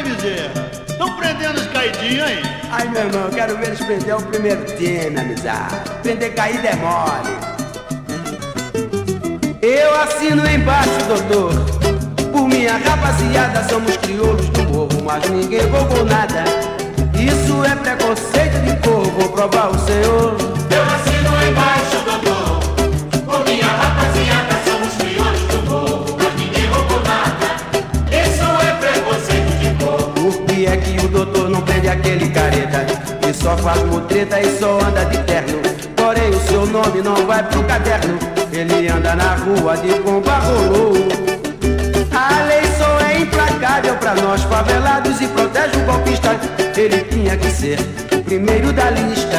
aí, Bezerra? Estão prendendo os caidinhos aí? Ai, meu irmão, eu quero ver eles prender o primeiro time, amizade. Prender caído é mole. Eu assino embaixo, doutor. Por minha rapaziada, somos crioulos do morro, mas ninguém roubou nada. Isso é preconceito de cor, vou provar o senhor. Eu assino embaixo, só faz mutreta e só anda de terno. Porém, o seu nome não vai pro caderno. Ele anda na rua de bomba rolou. A lei só é implacável pra nós favelados e protege o golpista. Ele tinha que ser o primeiro da lista.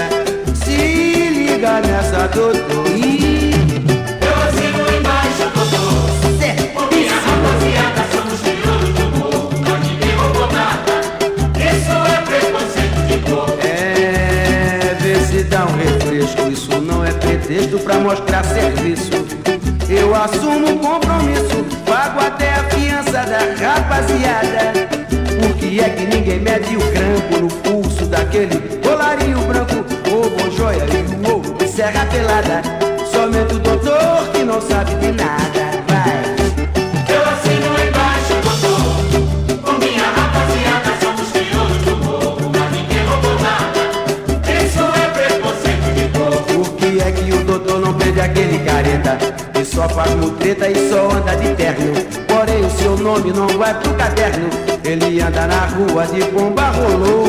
Se liga nessa, doutor. Pretexto pra mostrar serviço. Eu assumo o compromisso, pago até a fiança da rapaziada. Por que é que ninguém mede o grampo no pulso daquele colarinho branco? Roubo, joia e o ouro de serra pelada. Somente o doutor que não sabe de nada. Faz mutreta e só anda de terno. Porém o seu nome não vai pro caderno. Ele anda na rua de bomba rolou.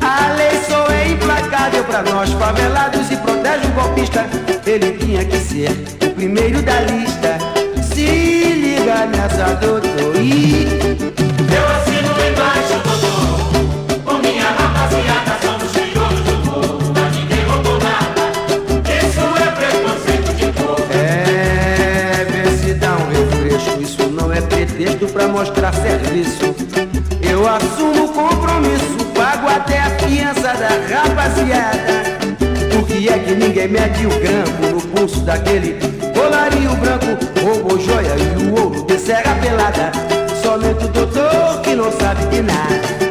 A lei só é implacável pra nós favelados e protege o golpista. Ele tinha que ser o primeiro da lista. Se liga nessa doutor pra mostrar serviço. Eu assumo o compromisso, pago até a fiança da rapaziada. Por que é que ninguém mede o grampo no pulso daquele colarinho branco? Roubou joia e o ouro de serra pelada. Somente o doutor que não sabe de nada.